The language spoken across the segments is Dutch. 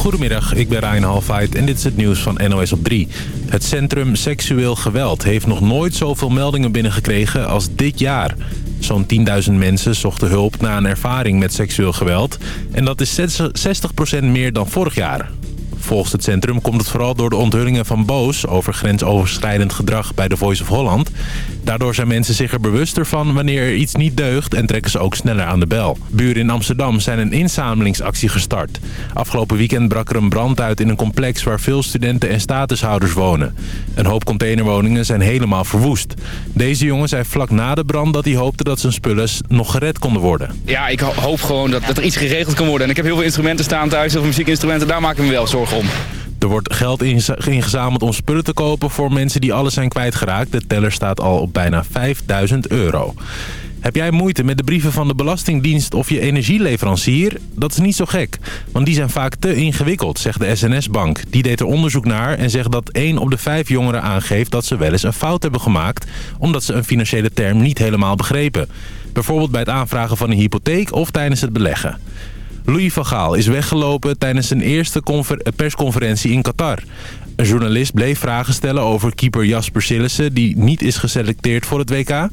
Goedemiddag, ik ben Ryan Halfheid en dit is het nieuws van NOS op 3. Het Centrum Seksueel Geweld heeft nog nooit zoveel meldingen binnengekregen als dit jaar. Zo'n 10.000 mensen zochten hulp na een ervaring met seksueel geweld. En dat is 60% meer dan vorig jaar. Volgens het centrum komt het vooral door de onthullingen van Boos... over grensoverschrijdend gedrag bij The Voice of Holland. Daardoor zijn mensen zich er bewuster van wanneer er iets niet deugt... en trekken ze ook sneller aan de bel. Buren in Amsterdam zijn een inzamelingsactie gestart. Afgelopen weekend brak er een brand uit in een complex... waar veel studenten en statushouders wonen. Een hoop containerwoningen zijn helemaal verwoest. Deze jongen zei vlak na de brand dat hij hoopte dat zijn spullen nog gered konden worden. Ja, ik hoop gewoon dat, er iets geregeld kan worden. En ik heb heel veel instrumenten staan thuis, heel veel muziekinstrumenten. Daar maak ik me wel zorgen om. Er wordt geld ingezameld om spullen te kopen voor mensen die alles zijn kwijtgeraakt. De teller staat al op bijna 5000 euro. Heb jij moeite met de brieven van de Belastingdienst of je energieleverancier? Dat is niet zo gek, want die zijn vaak te ingewikkeld, zegt de SNS-bank. Die deed er onderzoek naar en zegt dat 1 op de 5 jongeren aangeeft dat ze wel eens een fout hebben gemaakt... omdat ze een financiële term niet helemaal begrepen. Bijvoorbeeld bij het aanvragen van een hypotheek of tijdens het beleggen. Louis van Gaal is weggelopen tijdens zijn eerste persconferentie in Qatar. Een journalist bleef vragen stellen over keeper Jasper Sillissen... die niet is geselecteerd voor het WK.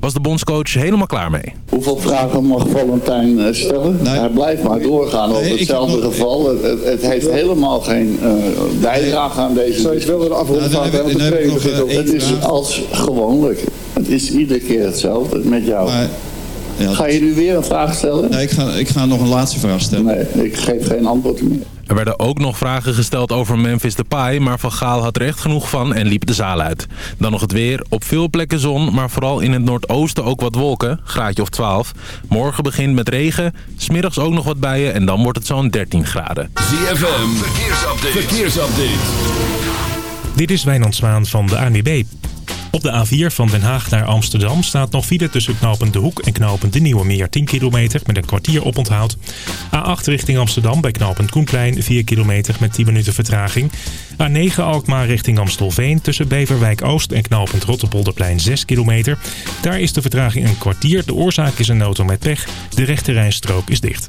Was de bondscoach helemaal klaar mee. Hoeveel vragen mag Valentijn eh, stellen? Hij blijft maar doorgaan over hetzelfde geval. Het, het, heeft helemaal geen uh, bijdrage aan deze... Zou je wel een afronding nou, Het is als gewoonlijk. Het is iedere keer hetzelfde met jou. Ga je nu weer een vraag stellen? Nee, ik ga, ik ga nog een laatste vraag stellen. Nee, ik geef geen antwoord meer. Er werden ook nog vragen gesteld over Memphis Depay, maar Van Gaal had er echt genoeg van en liep de zaal uit. Dan nog het weer. Op veel plekken zon, maar vooral in het noordoosten ook wat wolken. Graadje of 12. Morgen begint met regen, smiddags ook nog wat buien en dan wordt het zo'n 13 graden. ZFM, verkeersupdate. verkeersupdate. Dit is Wijnand Zwaan van de ANWB. Op de A4 van Den Haag naar Amsterdam staat nog file tussen knooppunt De Hoek en knooppunt De Nieuwe Meer 10 kilometer met een kwartier oponthoud. A8 richting Amsterdam bij knooppunt Koenplein 4 kilometer met 10 minuten vertraging. A9 Alkmaar richting Amstelveen tussen Beverwijk Oost en knooppunt Rotterpolderplein 6 kilometer. Daar is de vertraging een kwartier. De oorzaak is een auto met pech. De rechte rijstrook is dicht.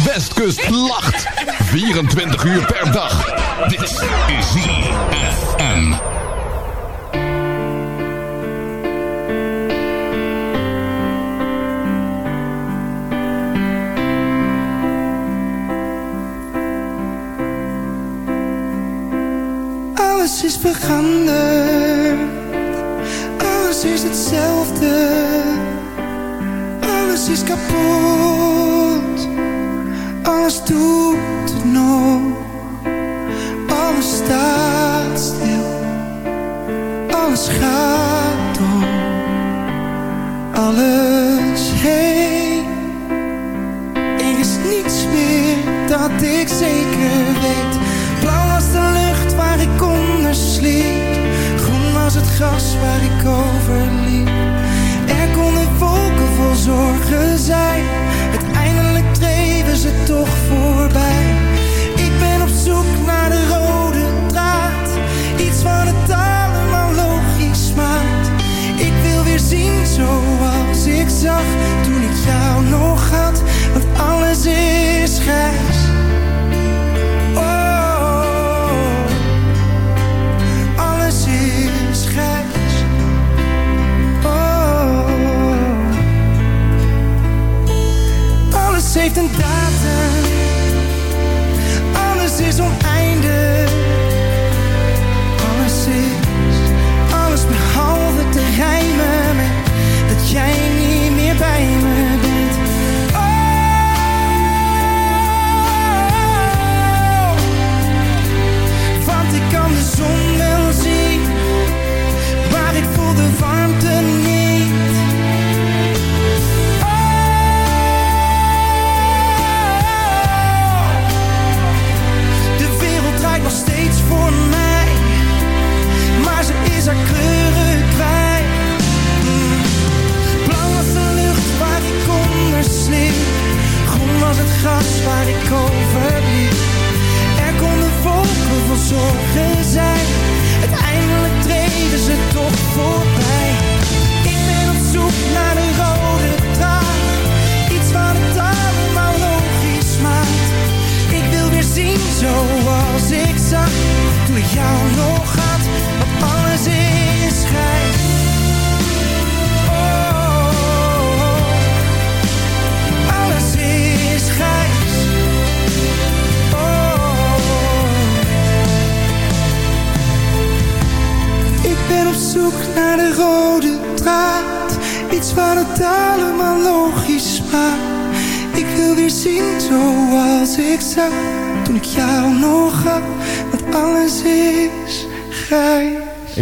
Westkust lacht. 24 uur per dag. Dit is ZFM. Alles is veranderd. Alles is hetzelfde. Alles is kapot alles doet het nog. Alles staat stil. Alles gaat door. Alles heen. Er is niets meer dat ik zeker weet. Blauw was de lucht waar ik onder sliep. Groen was het gras waar ik over liep. Er konden wolken vol zorgen zijn toch voorbij. Ik ben op zoek naar de rode draad. Iets wat het allemaal logisch maakt. Ik wil weer zien zoals ik zag toen ik jou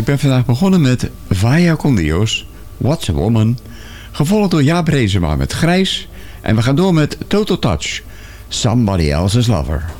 Ik ben vandaag begonnen met Vaya con Dios, What's a Woman... gevolgd door Jaap Rezema met Grijs... en we gaan door met Total Touch, Somebody Else's Lover...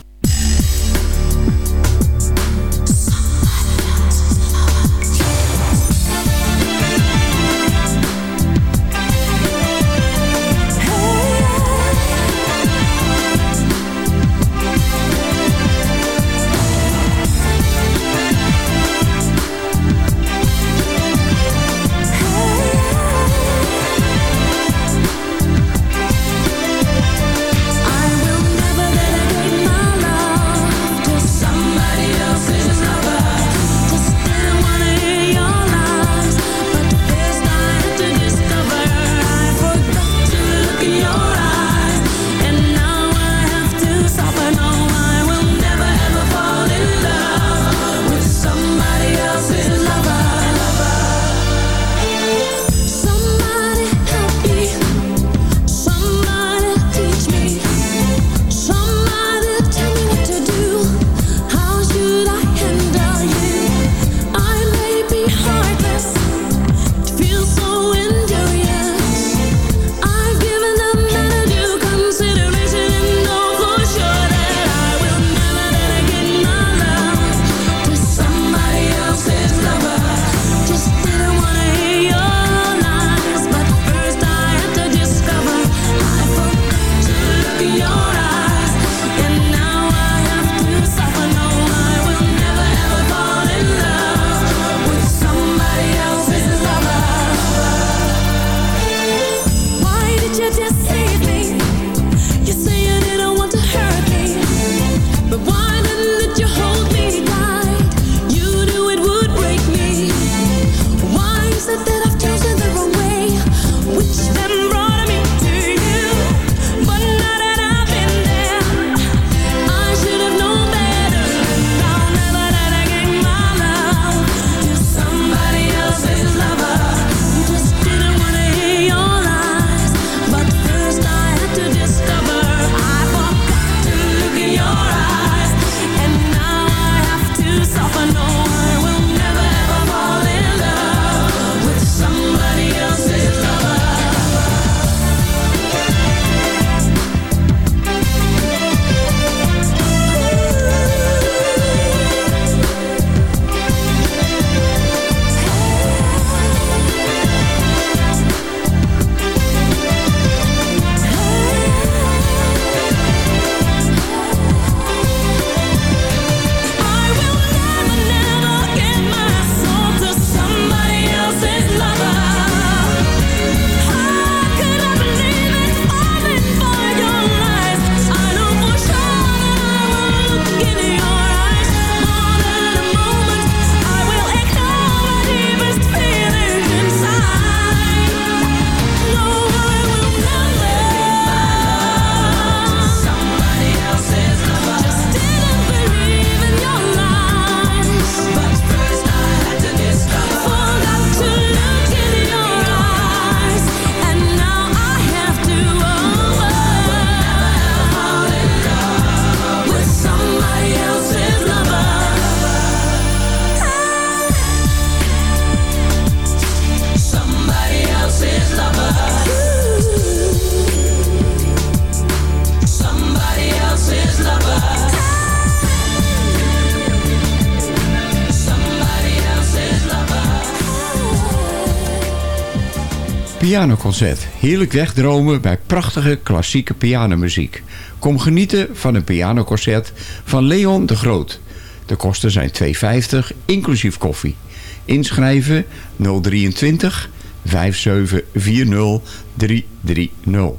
Pianoconcert. Heerlijk wegdromen bij prachtige klassieke pianomuziek. Kom genieten van een pianoconcert van Leon de Groot. De kosten zijn 2,50 inclusief koffie. Inschrijven 023 5740 330.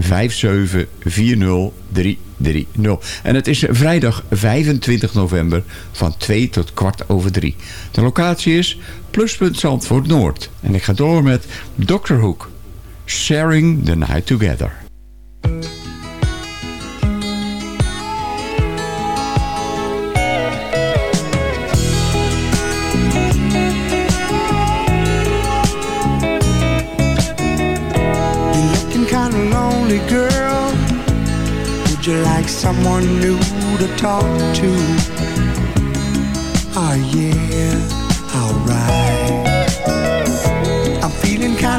5740330. En het is vrijdag 25 november van 2 tot kwart over 3. De locatie is Pluspunt Zandvoort Noord. En ik ga door met Dr. Hook. Sharing the Night Together. You like someone new to talk to? Oh yeah,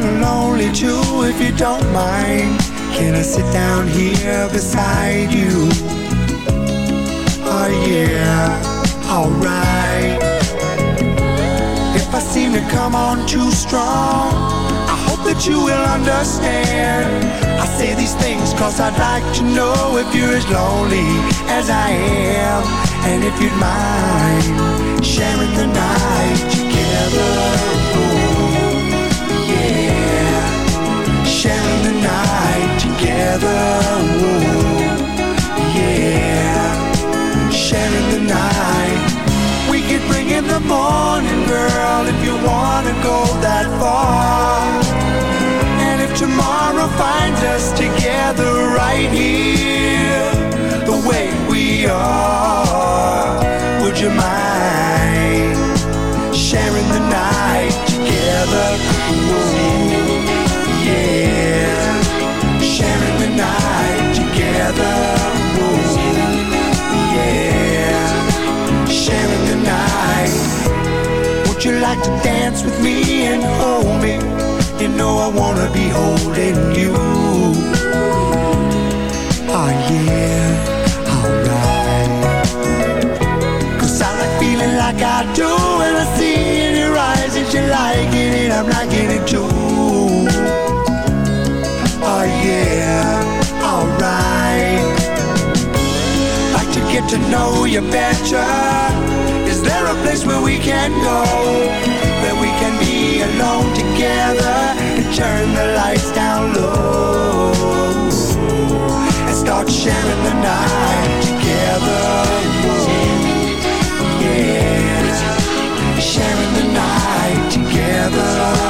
kinda lonely too, if you don't mind. Can I sit down here beside you? Oh yeah, alright. If I seem to come on too strong, I hope that you will understand. I say these things cause I'd like to know if you're as lonely as I am. And if you'd mind sharing the night together. Together. Oh, yeah. Sharing the night. We could bring in the morning, girl, if you wanna go that far. And if tomorrow finds us together right here, the way we are, would you mind sharing the night together? Ooh, like to dance with me and hold me? You know I wanna be holding know you better. Is there a place where we can go? Where we can be alone together and turn the lights down low and start sharing the night together. Yeah, sharing the night together.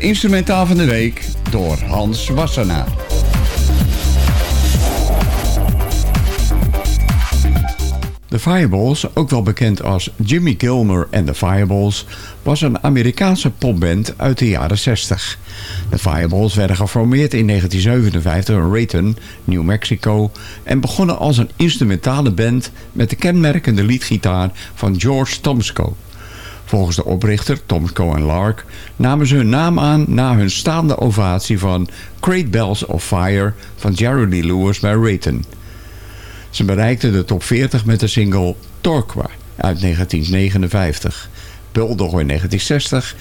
Instrumentaal van de week door Hans Wassenaar. De Fireballs, ook wel bekend als Jimmy Gilmer en de Fireballs, was een Amerikaanse popband uit de jaren 60. De Fireballs werden geformeerd in 1957 in Rayton, New Mexico en begonnen als een instrumentale band met de kenmerkende liedgitaar van George Tomsko. Volgens de oprichter Tomsko en Lark namen ze hun naam aan na hun staande ovatie van Great Bells of Fire van Jerry Lee Lewis bij Rayton. Ze bereikten de top 40 met de single Torqua uit 1959, Bulldog in 1960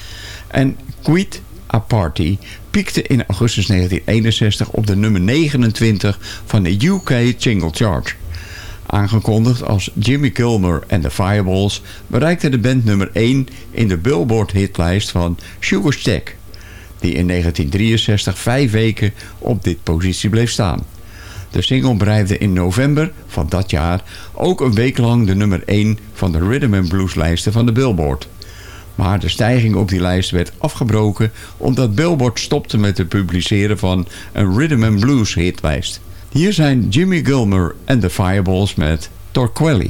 en Quit a Party piekte in augustus 1961 op de nummer 29 van de UK Single Chart. Aangekondigd als Jimmy Kilmer en de Fireballs bereikte de band nummer 1 in de Billboard hitlijst van Sugar Stack, die in 1963 vijf weken op dit positie bleef staan. De single bereikte in november van dat jaar ook een week lang de nummer 1 van de Rhythm and Blues lijsten van de Billboard. Maar de stijging op die lijst werd afgebroken omdat Billboard stopte met het publiceren van een Rhythm and Blues hitlijst. Hier zijn Jimmy Gilmer en de Fireballs met Torquelli.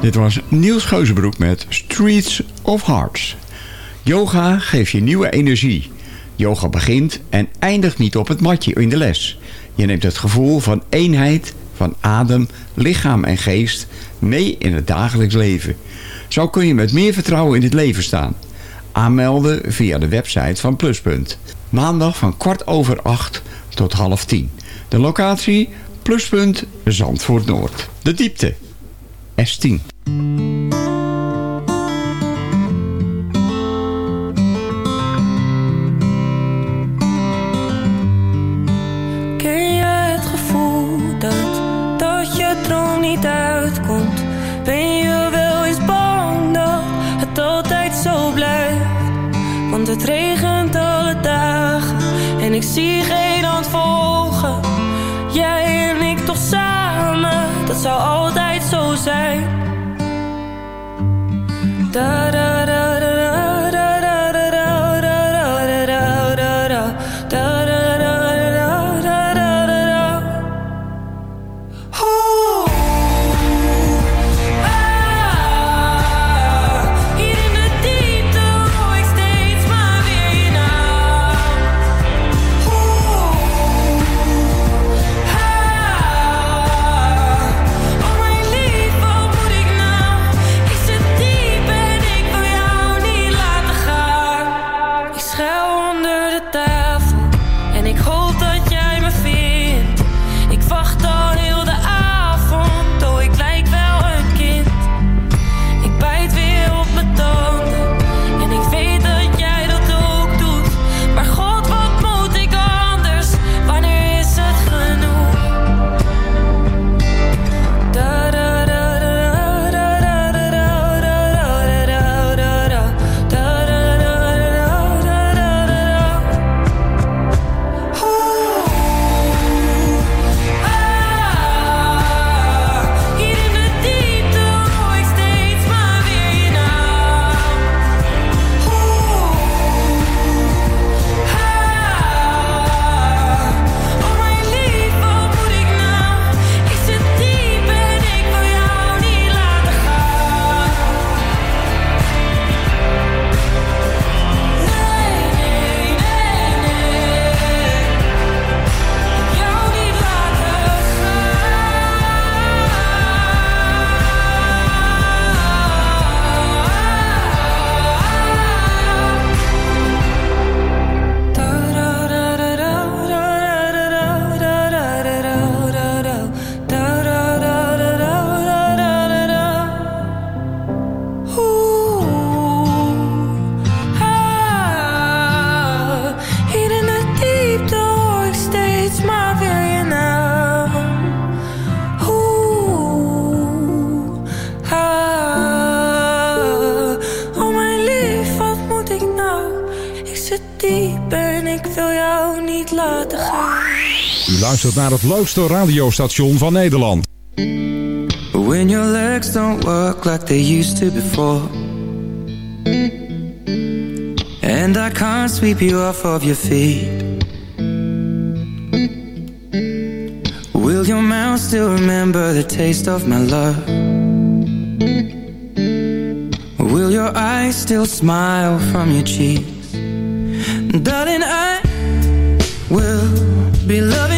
Dit was Niels Geuzenbroek met Streets of Hearts. Yoga geeft je nieuwe energie. Yoga begint en eindigt niet op het matje in de les. Je neemt het gevoel van eenheid, van adem, lichaam en geest mee in het dagelijks leven. Zo kun je met meer vertrouwen in het leven staan. Aanmelden via de website van Pluspunt. Maandag van kwart over acht tot half tien. De locatie Pluspunt Zandvoort Noord. De diepte S10. Ken je het gevoel dat, dat je droom niet uitkomt? Ben je wel eens bang dat het altijd zo blijft? Want het regent alle dagen en ik zie geen hand volgen. Jij en ik toch samen, dat zou altijd zo zijn. Da. Luistert naar het leukste radiostation van Nederland. When your legs don't work like they used to before And I can't sweep you off of your feet Will your mouth still remember the taste of my love? Will your eyes still smile from your cheeks? Darling, I will be loving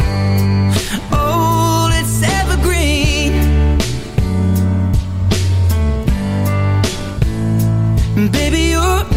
Baby, your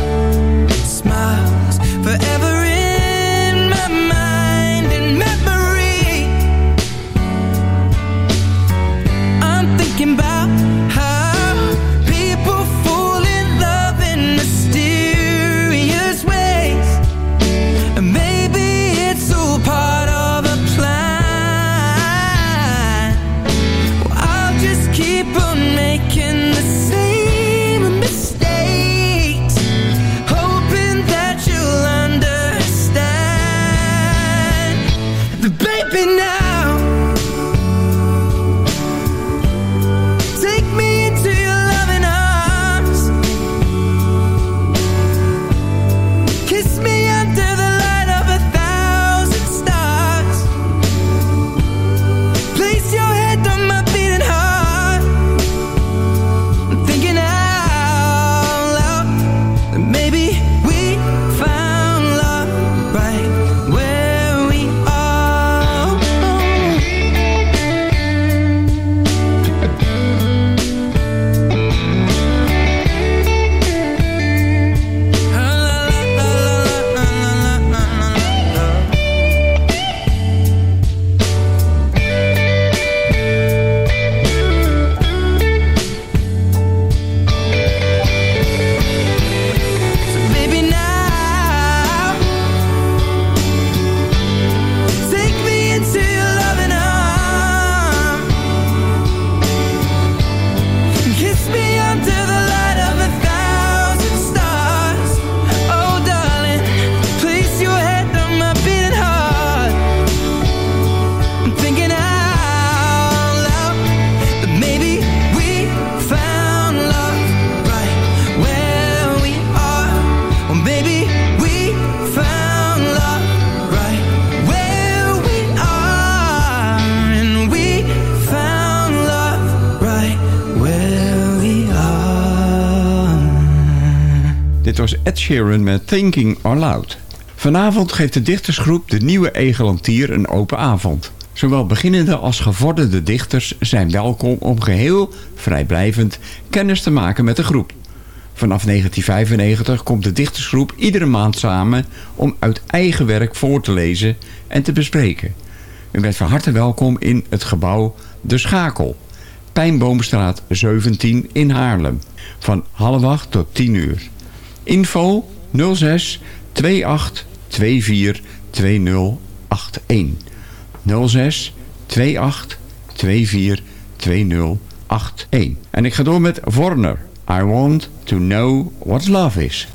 Sheeran met Thinking Out Loud. Vanavond geeft de dichtersgroep De Nieuwe Egelantier een open avond. Zowel beginnende als gevorderde dichters zijn welkom om geheel vrijblijvend kennis te maken met de groep. Vanaf 1995 komt de dichtersgroep iedere maand samen om uit eigen werk voor te lezen en te bespreken. U bent van harte welkom in het gebouw De Schakel. Pijnboomstraat 17 in Haarlem. Van half acht tot 10 uur. Info 06 28 24 2081. 06 28 24 2081. En ik ga door met Warner. I want to know what love is.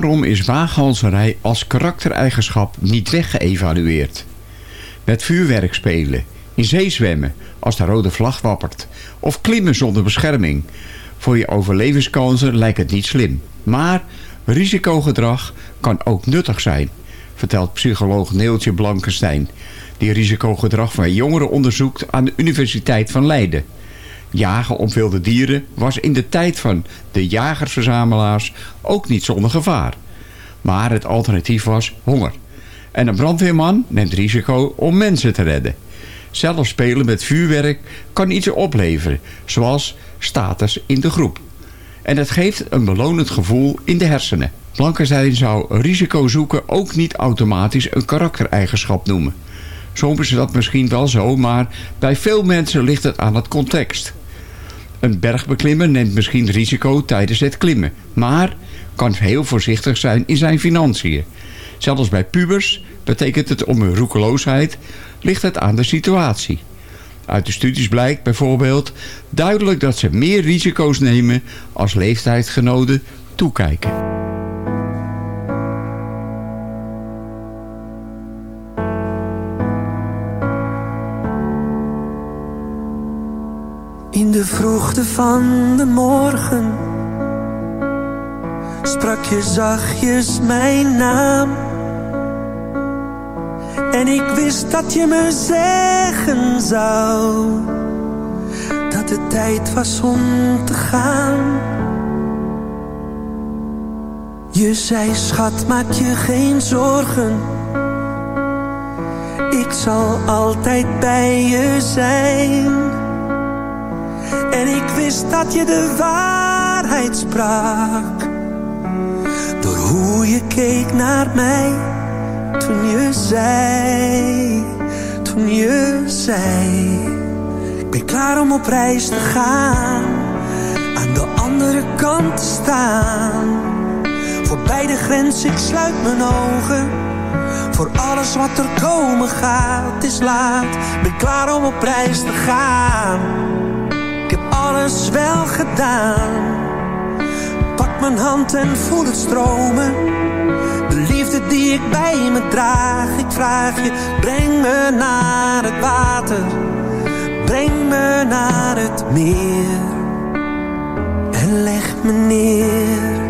Waarom is waaghalserij als karaktereigenschap niet weggeëvalueerd? Met vuurwerk spelen, in zee zwemmen als de rode vlag wappert... of klimmen zonder bescherming. Voor je overlevingskansen lijkt het niet slim. Maar risicogedrag kan ook nuttig zijn, vertelt psycholoog Neeltje Blankenstein... die risicogedrag van jongeren onderzoekt aan de Universiteit van Leiden... Jagen op wilde dieren was in de tijd van de jagersverzamelaars ook niet zonder gevaar. Maar het alternatief was honger. En een brandweerman neemt risico om mensen te redden. Zelf spelen met vuurwerk kan iets opleveren, zoals status in de groep. En het geeft een belonend gevoel in de hersenen. Blankenstein zou risico zoeken ook niet automatisch een karaktereigenschap noemen. Soms is dat misschien wel zo, maar bij veel mensen ligt het aan het context. Een bergbeklimmer neemt misschien risico tijdens het klimmen, maar kan heel voorzichtig zijn in zijn financiën. Zelfs bij pubers betekent het om hun roekeloosheid, ligt het aan de situatie. Uit de studies blijkt bijvoorbeeld duidelijk dat ze meer risico's nemen als leeftijdsgenoten toekijken. Van de morgen sprak je zachtjes mijn naam. En ik wist dat je me zeggen zou dat het tijd was om te gaan. Je zei, schat, maak je geen zorgen. Ik zal altijd bij je zijn. En ik wist dat je de waarheid sprak. Door hoe je keek naar mij. Toen je zei, toen je zei. Ik ben klaar om op reis te gaan. Aan de andere kant te staan. Voorbij de grens, ik sluit mijn ogen. Voor alles wat er komen gaat, is laat. Ben klaar om op reis te gaan alles wel gedaan. Pak mijn hand en voel het stromen. De liefde die ik bij me draag. Ik vraag je, breng me naar het water. Breng me naar het meer. En leg me neer.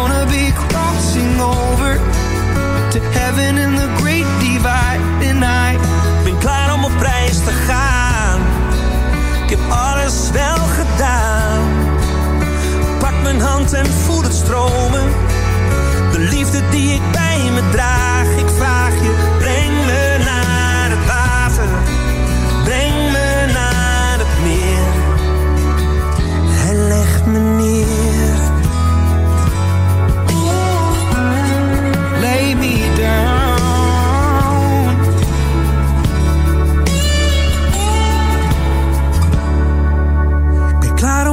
Gonna be crossing over to heaven in the great divide. En I ben klaar om op reis te gaan. Ik heb alles wel gedaan. Pak mijn hand en voel het stromen. De liefde die ik bij me draag. Ik vraag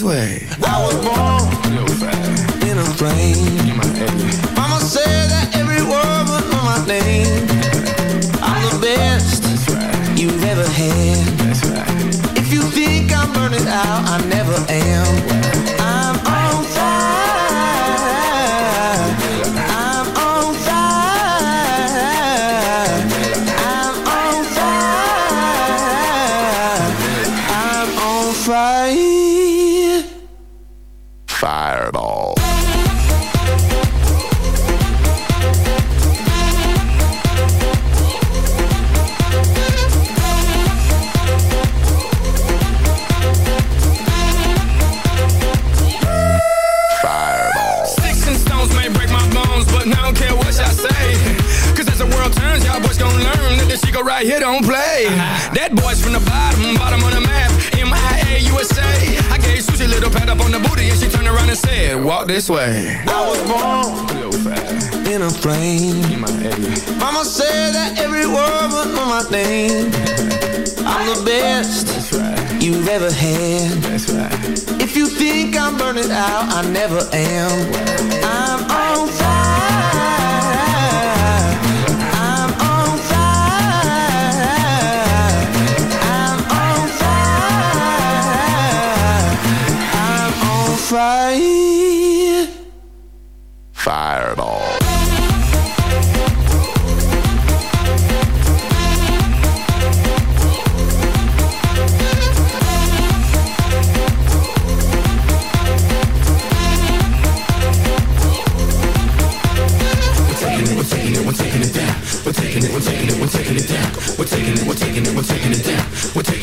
his way.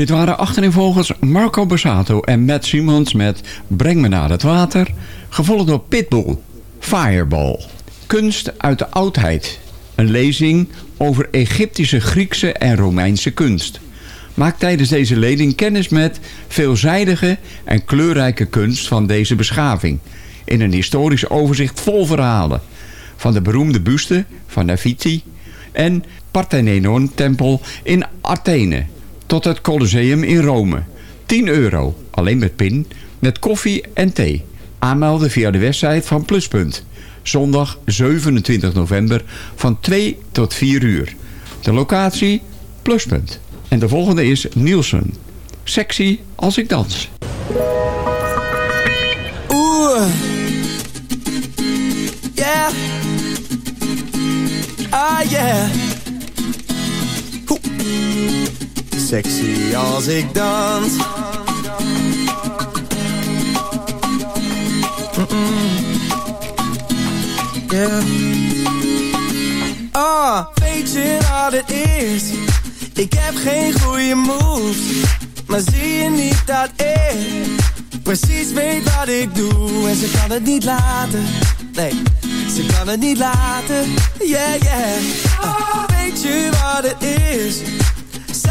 Dit waren achtereenvolgens Marco Borsato en Matt Simons met Breng me naar het water. Gevolgd door Pitbull, Fireball. Kunst uit de oudheid. Een lezing over Egyptische, Griekse en Romeinse kunst. Maak tijdens deze lezing kennis met veelzijdige en kleurrijke kunst van deze beschaving. In een historisch overzicht vol verhalen. Van de beroemde buste van Nefertiti en Parthenon-tempel in Athene tot het Colosseum in Rome. 10 euro, alleen met pin, met koffie en thee. Aanmelden via de website van Pluspunt. Zondag 27 november van 2 tot 4 uur. De locatie Pluspunt. En de volgende is Nielsen. Sexy als ik dans. Ooh. Yeah. Ah, yeah. Sexy als ik dans. Yeah. Ah, weet je wat het is? Ik heb geen goede moves, maar zie je niet dat ik precies weet wat ik doe en ze kan het niet laten. Nee, ze kan het niet laten. Yeah, yeah. Uh, weet je wat het is?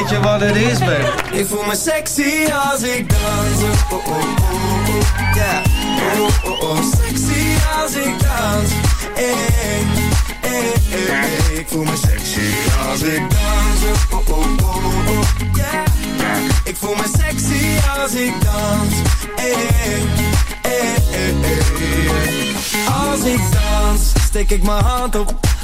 Weet je wat het is, baby? Ik voel me sexy als ik dans. Oh, oh, oh, oh. Oh, oh. Sexy als ik dans. Ik voel me sexy als ik dans. Oh, oh. Ik voel me sexy als ik dans. Als ik dans, steek ik mijn hand op.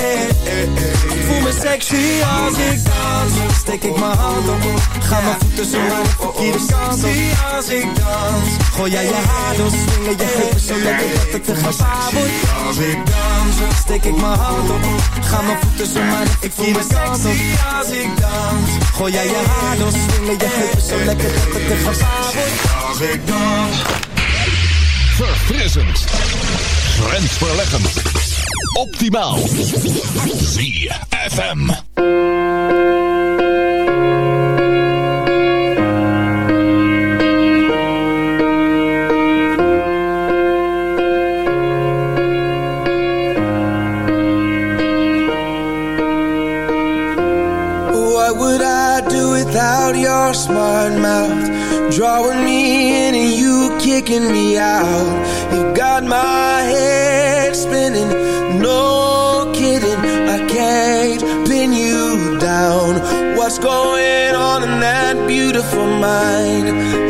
Ik voel me sexy als ik dans. Steek ik mijn hand op. Ga mijn voeten zo naar de verkeerde kant op. als ik dans. Gooi jij je haar door. Swingen je heupen zo lekker dat het te gevaar wordt. Als ik dans. Steek ik mijn hand op. Ga mijn voeten zo naar de verkeerde kant op. als ik dans. Gooi jij je haar door. Swingen je heupen zo lekker dat het te gevaar wordt. Als ik dans. Verfrissend. Grensverleggend. Optimaal. ZFM. What would I do without your smart mouth? Drawing me in and you kicking me out. You got my head spinning, beautiful mind?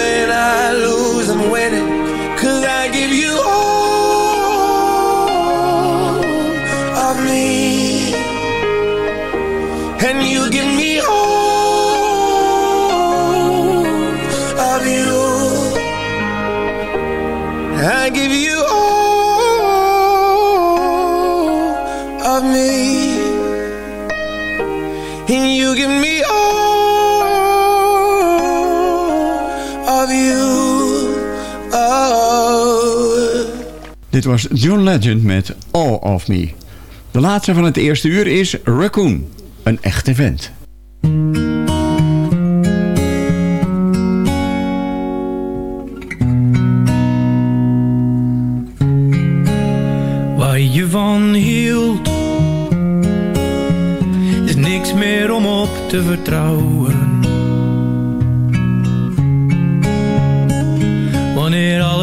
Dit was John Legend met All of Me. De laatste van het eerste uur is Raccoon, een echte vent. Waar je van hield Is niks meer om op te vertrouwen Wanneer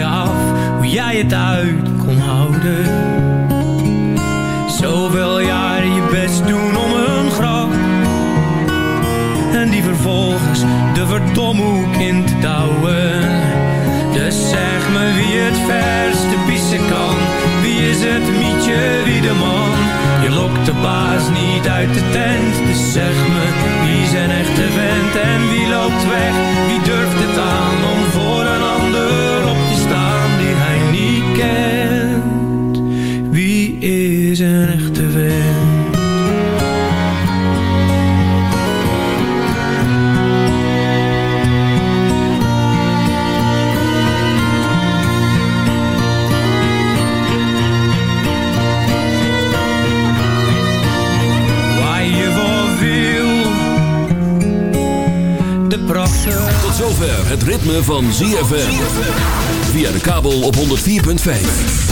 af hoe jij het uit kon houden Zoveel jaren je best doen om een grap En die vervolgens de verdomhoek in te douwen Dus zeg me wie het verste pissen kan Wie is het Mietje Wiedeman. Je lokt de baas niet uit de tent. Dus zeg me, wie zijn echte vent en wie loopt weg? Wie Waar je viel, de. Tot zover het ritme van ZFM. Via de kabel op 104.5.